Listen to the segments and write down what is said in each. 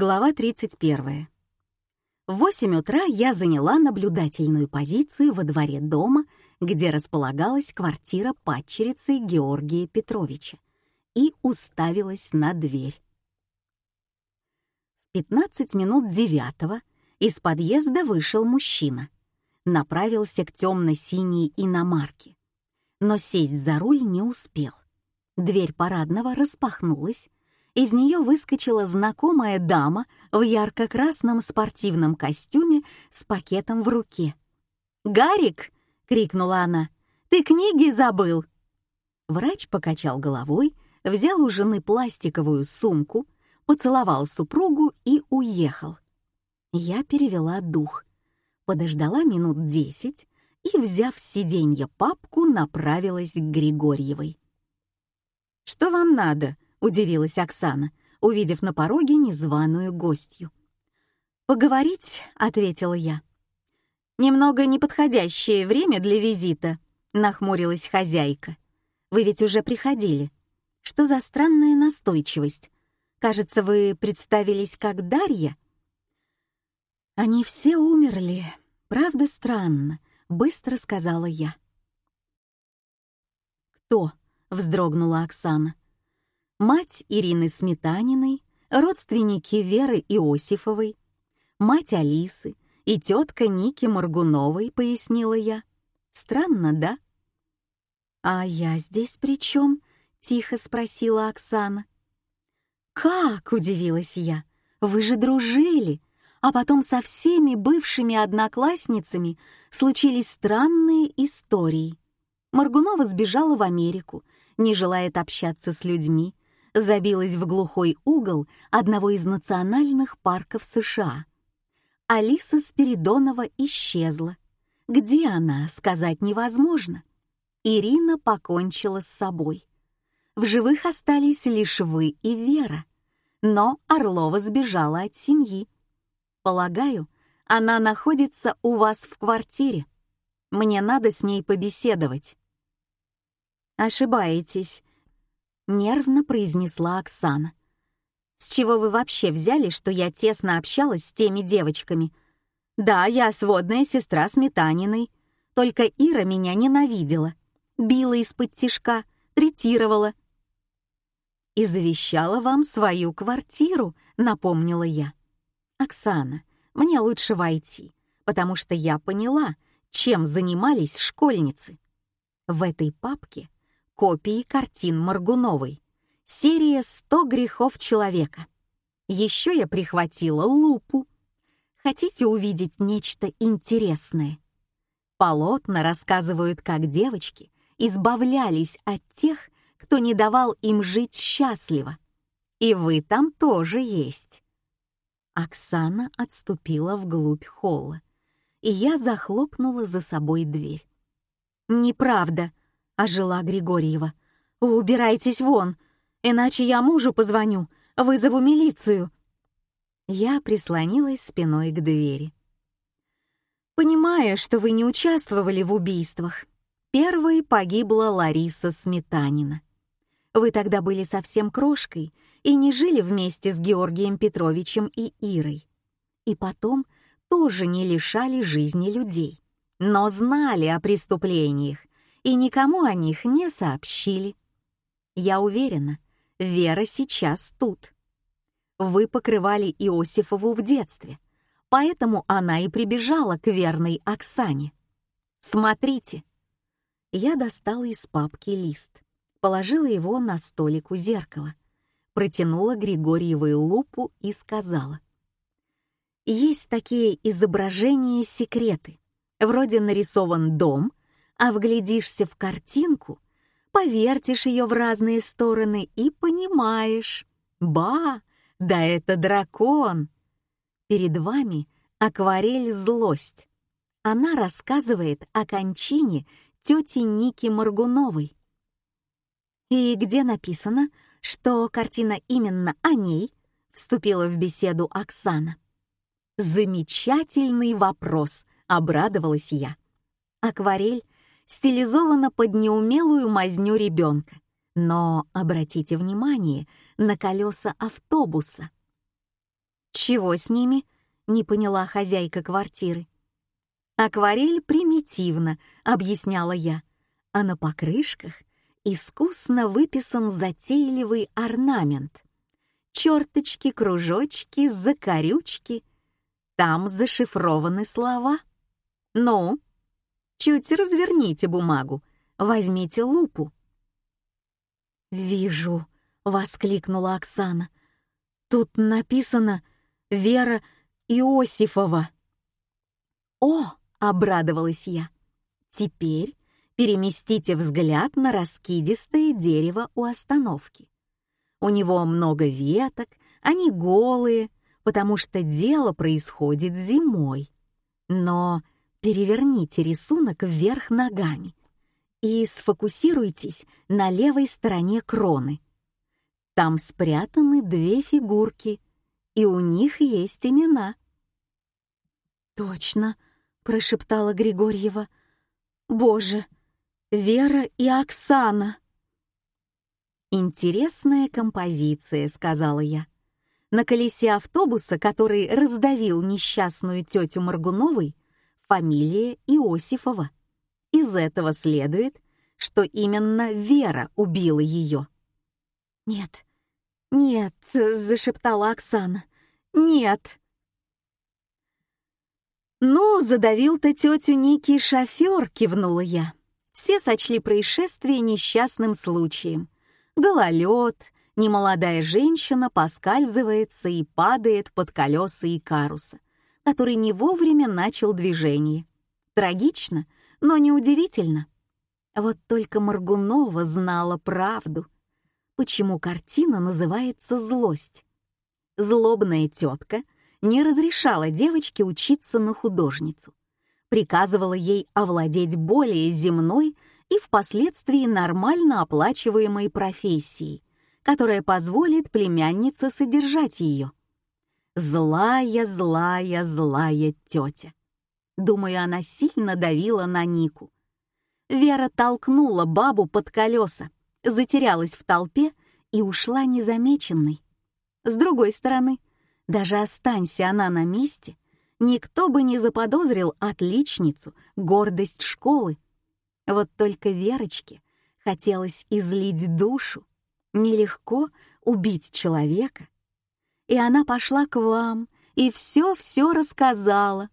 Глава 31. В 8 утра я заняла наблюдательную позицию во дворе дома, где располагалась квартира падчерицы Георгия Петровича, и уставилась на дверь. В 15 минут девятого из подъезда вышел мужчина. Направился к темно-синей иномарке. Но сесть за руль не успел. Дверь парадного распахнулась, из нее выскочила знакомая дама в ярко-красном спортивном костюме с пакетом в руке. «Гарик!» — крикнула она. «Ты книги забыл!» Врач покачал головой, взял у жены пластиковую сумку, поцеловал супругу и уехал. Я перевела дух, подождала минут десять и, взяв с сиденья папку, направилась к Григорьевой. «Что вам надо?» — удивилась Оксана, увидев на пороге незваную гостью. «Поговорить», — ответила я. «Немного неподходящее время для визита», — нахмурилась хозяйка. «Вы ведь уже приходили. Что за странная настойчивость? Кажется, вы представились как Дарья?» «Они все умерли. Правда странно», — быстро сказала я. «Кто?» — вздрогнула Оксана мать Ирины Сметаниной, родственники Веры Иосифовой, мать Алисы и тетка Ники Моргуновой, пояснила я. Странно, да? «А я здесь при чем?» — тихо спросила Оксана. «Как?» — удивилась я. «Вы же дружили!» А потом со всеми бывшими одноклассницами случились странные истории. Моргунова сбежала в Америку, не желает общаться с людьми, забилась в глухой угол одного из национальных парков США. Алиса Спиридонова исчезла. Где она, сказать невозможно. Ирина покончила с собой. В живых остались лишь вы и Вера. Но Орлова сбежала от семьи. Полагаю, она находится у вас в квартире. Мне надо с ней побеседовать. Ошибаетесь, нервно произнесла Оксана. «С чего вы вообще взяли, что я тесно общалась с теми девочками? Да, я сводная сестра Сметаниной, только Ира меня ненавидела, била из-под тишка, третировала». «И завещала вам свою квартиру», — напомнила я. «Оксана, мне лучше войти, потому что я поняла, чем занимались школьницы. В этой папке копии картин Маргуновой. Серия «100 грехов человека». Еще я прихватила лупу. Хотите увидеть нечто интересное? Полотна рассказывают, как девочки избавлялись от тех, кто не давал им жить счастливо. И вы там тоже есть. Оксана отступила вглубь холла, и я захлопнула за собой дверь. «Неправда», ожила Григорьева. «Убирайтесь вон, иначе я мужу позвоню, вызову милицию». Я прислонилась спиной к двери. «Понимаю, что вы не участвовали в убийствах. Первой погибла Лариса Сметанина. Вы тогда были совсем крошкой и не жили вместе с Георгием Петровичем и Ирой. И потом тоже не лишали жизни людей, но знали о преступлениях и никому о них не сообщили. Я уверена, Вера сейчас тут. Вы покрывали Иосифову в детстве, поэтому она и прибежала к верной Оксане. Смотрите. Я достала из папки лист, положила его на столик у зеркала, протянула Григорьевой лупу и сказала. Есть такие изображения-секреты. Вроде нарисован дом, а вглядишься в картинку, повертишь ее в разные стороны и понимаешь. Ба, да это дракон! Перед вами акварель «Злость». Она рассказывает о кончине тети Ники Моргуновой. И где написано, что картина именно о ней, вступила в беседу Оксана. Замечательный вопрос, обрадовалась я. Акварель стилизована под неумелую мазню ребенка. Но обратите внимание на колеса автобуса. «Чего с ними?» — не поняла хозяйка квартиры. «Акварель примитивно», — объясняла я, а на покрышках искусно выписан затейливый орнамент. Черточки, кружочки, закорючки. Там зашифрованы слова. Ну, чуть разверните бумагу, возьмите лупу. «Вижу», — воскликнула Оксана. «Тут написано «Вера Иосифова». «О!» — обрадовалась я. «Теперь переместите взгляд на раскидистое дерево у остановки. У него много веток, они голые, потому что дело происходит зимой. Но переверните рисунок вверх ногами и сфокусируйтесь на левой стороне кроны. Там спрятаны две фигурки, и у них есть имена. «Точно», — прошептала Григорьева. «Боже, Вера и Оксана!» «Интересная композиция», — сказала я. На колесе автобуса, который раздавил несчастную тетю Маргуновой, фамилия Иосифова. Из этого следует, что именно Вера убила ее. «Нет, нет», — зашептала Оксана, — «нет». «Ну, задавил-то тетю некий шофер», — кивнула я. Все сочли происшествие несчастным случаем. Гололед, немолодая женщина поскальзывается и падает под колеса Икаруса, который не вовремя начал движение. Трагично, но неудивительно. Вот только Маргунова знала правду. Почему картина называется «Злость»? Злобная тетка не разрешала девочке учиться на художницу. Приказывала ей овладеть более земной и впоследствии нормально оплачиваемой профессией, которая позволит племяннице содержать ее. Злая, злая, злая тетя. Думаю, она сильно давила на Нику. Вера толкнула бабу под колеса, затерялась в толпе и ушла незамеченной. С другой стороны, даже останься она на месте, никто бы не заподозрил отличницу, гордость школы. Вот только Верочке хотелось излить душу. Нелегко убить человека. И она пошла к вам и все-все рассказала.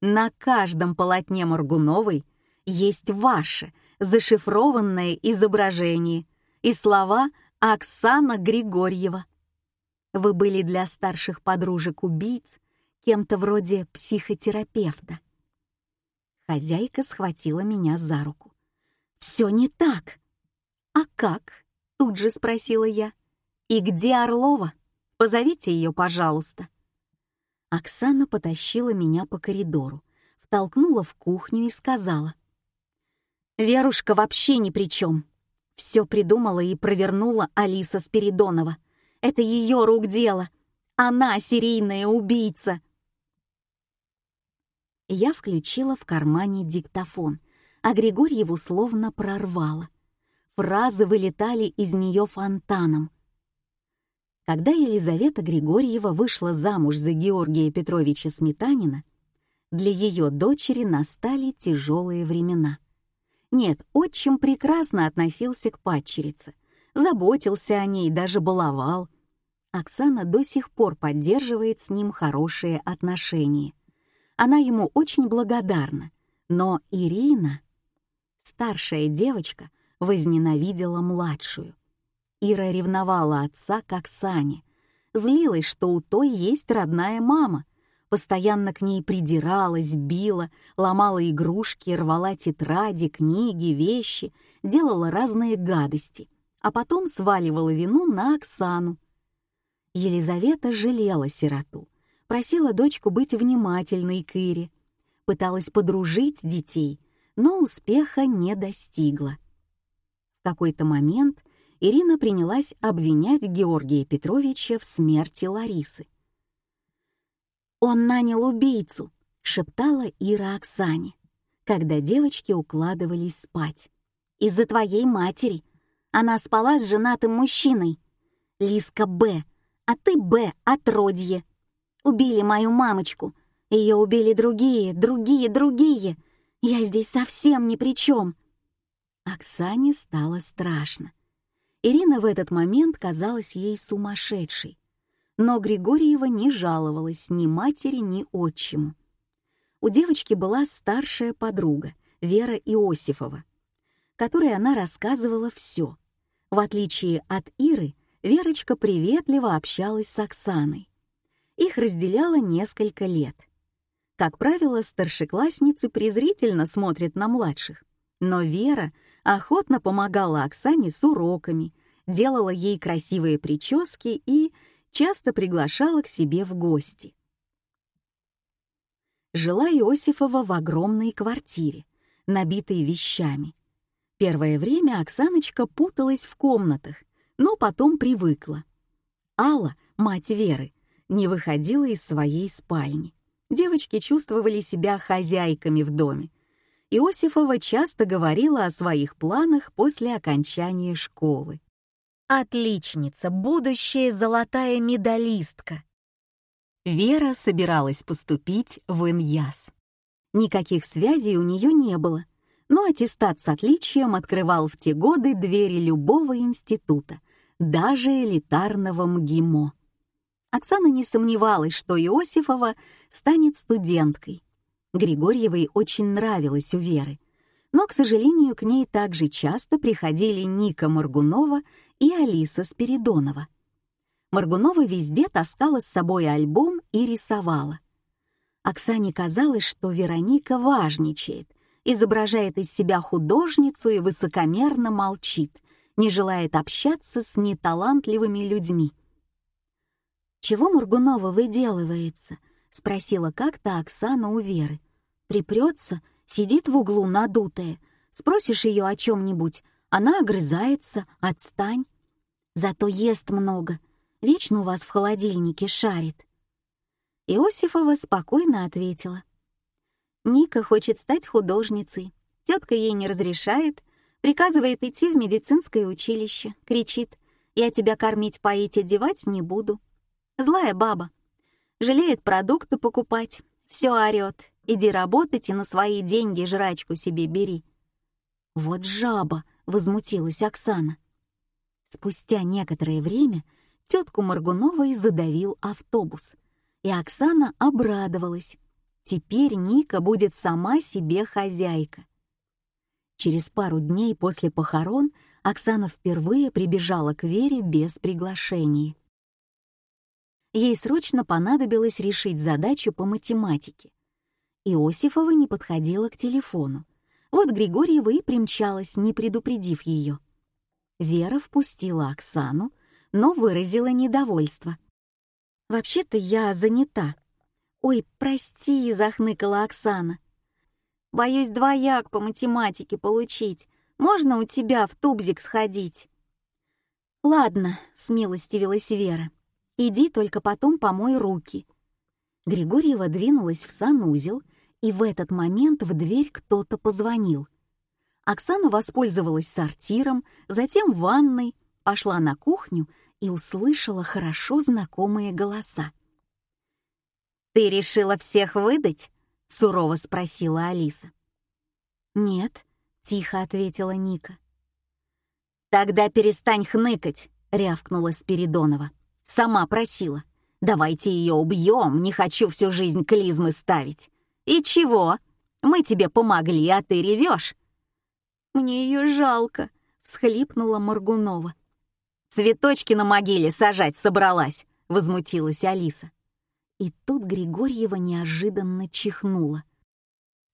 На каждом полотне Моргуновой есть ваше зашифрованное изображение и слова Оксана Григорьева. Вы были для старших подружек убийц кем-то вроде психотерапевта. Хозяйка схватила меня за руку. «Все не так!» «А как?» — тут же спросила я. «И где Орлова? Позовите ее, пожалуйста». Оксана потащила меня по коридору, втолкнула в кухню и сказала. «Верушка вообще ни при чем. Все придумала и провернула Алиса Спиридонова. Это ее рук дело. Она серийная убийца». Я включила в кармане диктофон, а Григорьеву словно прорвало. Фразы вылетали из нее фонтаном. Когда Елизавета Григорьева вышла замуж за Георгия Петровича Сметанина, для ее дочери настали тяжелые времена. Нет, отчим прекрасно относился к падчерице, заботился о ней, даже баловал. Оксана до сих пор поддерживает с ним хорошие отношения. Она ему очень благодарна, но Ирина, старшая девочка, возненавидела младшую — Ира ревновала отца к Оксане, злилась, что у той есть родная мама, постоянно к ней придиралась, била, ломала игрушки, рвала тетради, книги, вещи, делала разные гадости, а потом сваливала вину на Оксану. Елизавета жалела сироту, просила дочку быть внимательной к Ире, пыталась подружить детей, но успеха не достигла. В какой-то момент Ирина принялась обвинять Георгия Петровича в смерти Ларисы. «Он нанял убийцу», — шептала Ира Оксане, когда девочки укладывались спать. «Из-за твоей матери. Она спала с женатым мужчиной. Лиска Б, а ты Б, отродье». Убили мою мамочку. Ее убили другие, другие, другие. Я здесь совсем ни при чем. Оксане стало страшно. Ирина в этот момент казалась ей сумасшедшей. Но Григорьева не жаловалась ни матери, ни отчиму. У девочки была старшая подруга, Вера Иосифова, которой она рассказывала все. В отличие от Иры, Верочка приветливо общалась с Оксаной. Их разделяло несколько лет. Как правило, старшеклассницы презрительно смотрят на младших, но Вера охотно помогала Оксане с уроками, делала ей красивые прически и часто приглашала к себе в гости. Жила Иосифова в огромной квартире, набитой вещами. Первое время Оксаночка путалась в комнатах, но потом привыкла. Алла, мать Веры, не выходила из своей спальни. Девочки чувствовали себя хозяйками в доме. Иосифова часто говорила о своих планах после окончания школы. «Отличница, будущая золотая медалистка!» Вера собиралась поступить в Иньяс. Никаких связей у нее не было, но аттестат с отличием открывал в те годы двери любого института, даже элитарного МГИМО. Оксана не сомневалась, что Иосифова станет студенткой. Григорьевой очень нравилась у Веры, но, к сожалению, к ней также часто приходили Ника Моргунова и Алиса Спиридонова. Моргунова везде таскала с собой альбом и рисовала. Оксане казалось, что Вероника важничает, изображает из себя художницу и высокомерно молчит, не желает общаться с неталантливыми людьми. «Чего Мургунова выделывается?» — спросила как-то Оксана у Веры. «Припрется, сидит в углу надутая. Спросишь ее о чем-нибудь, она огрызается, отстань. Зато ест много, вечно у вас в холодильнике шарит». Иосифова спокойно ответила. «Ника хочет стать художницей. Тетка ей не разрешает, приказывает идти в медицинское училище, кричит, «Я тебя кормить, поить, одевать не буду». Злая баба. Жалеет продукты покупать. Все орёт. Иди работать и на свои деньги жрачку себе бери. Вот жаба, возмутилась Оксана. Спустя некоторое время тетку Маргуновой задавил автобус, и Оксана обрадовалась. Теперь Ника будет сама себе хозяйка. Через пару дней после похорон Оксана впервые прибежала к Вере без приглашения ей срочно понадобилось решить задачу по математике. Иосифова не подходила к телефону. Вот Григорьева и примчалась, не предупредив ее. Вера впустила Оксану, но выразила недовольство. «Вообще-то я занята». «Ой, прости», — захныкала Оксана. «Боюсь двояк по математике получить. Можно у тебя в тубзик сходить?» «Ладно», — смилостивилась Вера. Иди только потом помой руки». Григорьева двинулась в санузел, и в этот момент в дверь кто-то позвонил. Оксана воспользовалась сортиром, затем ванной, пошла на кухню и услышала хорошо знакомые голоса. «Ты решила всех выдать?» — сурово спросила Алиса. «Нет», — тихо ответила Ника. «Тогда перестань хныкать», — рявкнула Спиридонова. Сама просила. Давайте ее убьем, не хочу всю жизнь клизмы ставить. И чего? Мы тебе помогли, а ты ревешь. Мне ее жалко, всхлипнула Моргунова. Цветочки на могиле сажать собралась, возмутилась Алиса. И тут Григорьева неожиданно чихнула.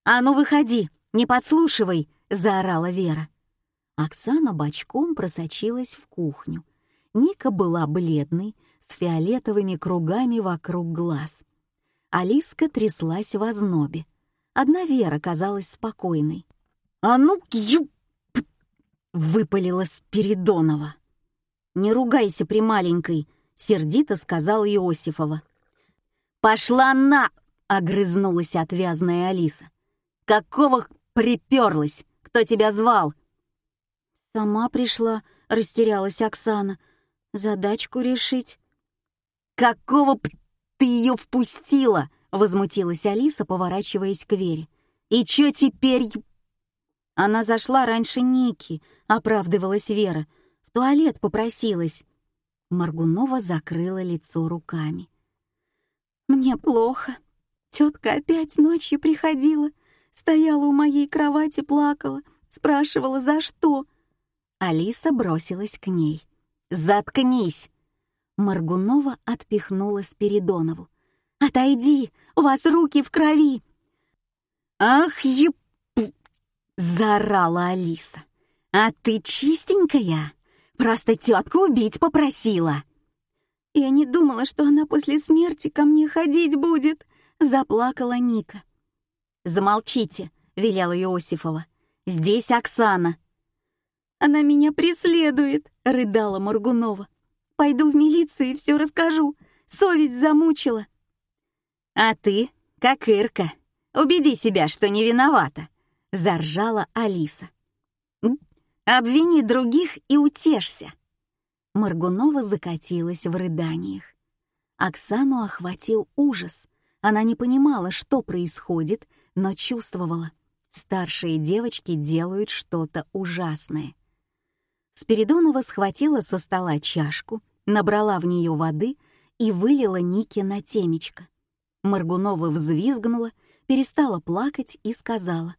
«А ну выходи, не подслушивай!» — заорала Вера. Оксана бочком просочилась в кухню. Ника была бледной, с фиолетовыми кругами вокруг глаз. Алиска тряслась в ознобе. Одна Вера казалась спокойной. «А ну, ю!» — выпалила Спиридонова. «Не ругайся при маленькой», — сердито сказал Иосифова. «Пошла на!» — огрызнулась отвязная Алиса. «Какого приперлась? Кто тебя звал?» «Сама пришла», — растерялась Оксана. «Задачку решить». «Какого п ты ее впустила?» — возмутилась Алиса, поворачиваясь к Вере. «И чё теперь?» Она зашла раньше Ники, оправдывалась Вера. В туалет попросилась. Маргунова закрыла лицо руками. «Мне плохо. Тетка опять ночью приходила, стояла у моей кровати, плакала, спрашивала, за что». Алиса бросилась к ней. «Заткнись!» Маргунова отпихнула Спиридонову. «Отойди! У вас руки в крови!» «Ах, еп...» — заорала Алиса. «А ты чистенькая? Просто тетку убить попросила!» «Я не думала, что она после смерти ко мне ходить будет!» — заплакала Ника. «Замолчите!» — велела Иосифова. «Здесь Оксана!» «Она меня преследует!» — рыдала Моргунова. «Пойду в милицию и все расскажу. Совесть замучила». «А ты, как Ирка, убеди себя, что не виновата», — заржала Алиса. «Обвини других и утешься». Маргунова закатилась в рыданиях. Оксану охватил ужас. Она не понимала, что происходит, но чувствовала. Старшие девочки делают что-то ужасное. Спиридонова схватила со стола чашку, набрала в нее воды и вылила Нике на темечко. Маргунова взвизгнула, перестала плакать и сказала.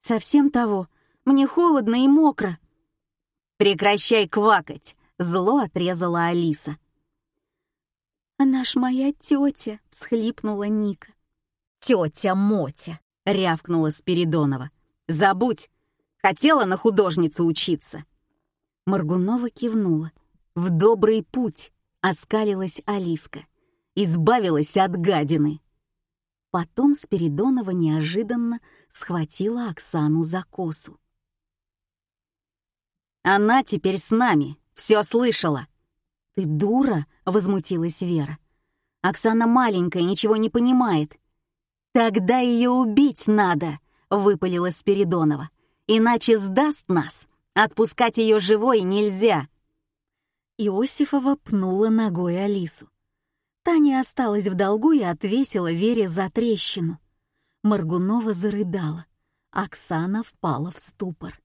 «Совсем того, мне холодно и мокро». «Прекращай квакать!» — зло отрезала Алиса. «Она ж моя тетя!» — всхлипнула Ника. «Тетя Мотя!» — рявкнула Спиридонова. «Забудь! Хотела на художницу учиться!» Маргунова кивнула. «В добрый путь!» — оскалилась Алиска. «Избавилась от гадины!» Потом Спиридонова неожиданно схватила Оксану за косу. «Она теперь с нами, все слышала!» «Ты дура!» — возмутилась Вера. «Оксана маленькая, ничего не понимает». «Тогда ее убить надо!» — выпалила Спиридонова. «Иначе сдаст нас!» Отпускать ее живой нельзя!» Иосифова пнула ногой Алису. Таня осталась в долгу и отвесила Вере за трещину. Маргунова зарыдала. Оксана впала в ступор.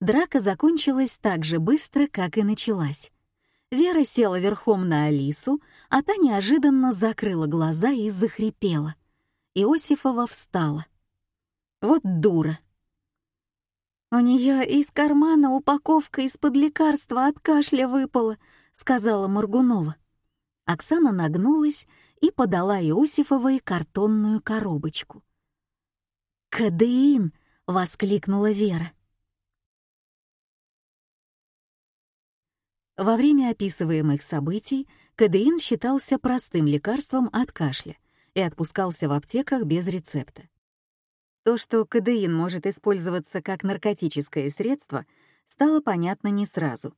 Драка закончилась так же быстро, как и началась. Вера села верхом на Алису, а та неожиданно закрыла глаза и захрипела. Иосифова встала. «Вот дура! «У нее из кармана упаковка из-под лекарства от кашля выпала», — сказала Моргунова. Оксана нагнулась и подала Иосифовой картонную коробочку. «Кадеин!» — воскликнула Вера. Во время описываемых событий кадеин считался простым лекарством от кашля и отпускался в аптеках без рецепта. То, что кадеин может использоваться как наркотическое средство, стало понятно не сразу.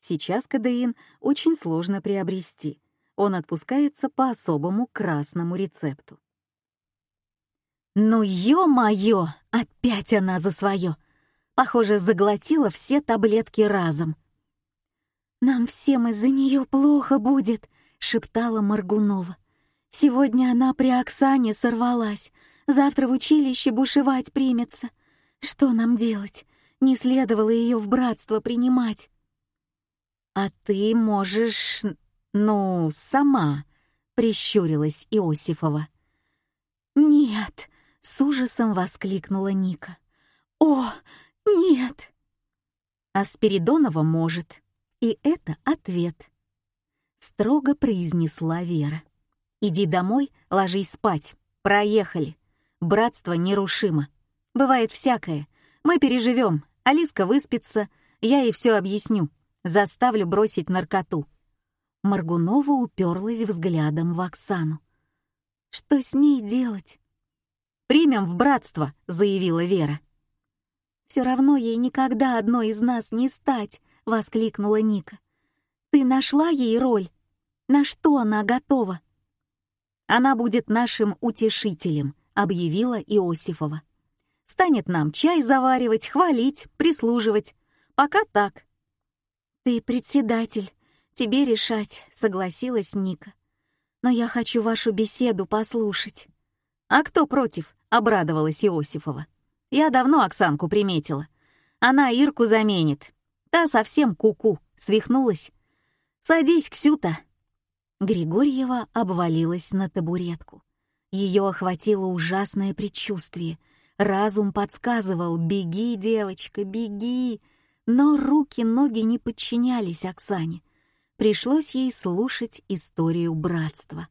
Сейчас кадеин очень сложно приобрести. Он отпускается по особому красному рецепту. «Ну, ё-моё! Опять она за своё! Похоже, заглотила все таблетки разом!» «Нам всем из-за неё плохо будет», — шептала Маргунова. «Сегодня она при Оксане сорвалась, Завтра в училище бушевать примется. Что нам делать? Не следовало ее в братство принимать. А ты можешь, ну, сама, прищурилась Иосифова. Нет, с ужасом воскликнула Ника. О, нет. А Спиридонова может. И это ответ. Строго произнесла Вера. Иди домой, ложись спать. Проехали. Братство нерушимо. Бывает всякое. Мы переживем. Алиска выспится, я ей все объясню. Заставлю бросить наркоту. Маргунова уперлась взглядом в Оксану. «Что с ней делать?» «Примем в братство», — заявила Вера. «Все равно ей никогда одной из нас не стать», — воскликнула Ника. «Ты нашла ей роль? На что она готова?» «Она будет нашим утешителем», — объявила Иосифова. «Станет нам чай заваривать, хвалить, прислуживать. Пока так». «Ты председатель, тебе решать», — согласилась Ника. «Но я хочу вашу беседу послушать». «А кто против?» — обрадовалась Иосифова. «Я давно Оксанку приметила. Она Ирку заменит. Та совсем куку, -ку, свихнулась. Садись, Ксюта». Григорьева обвалилась на табуретку. Ее охватило ужасное предчувствие. Разум подсказывал «беги, девочка, беги!» Но руки-ноги не подчинялись Оксане. Пришлось ей слушать историю братства.